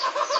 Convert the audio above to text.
Ha ha ha!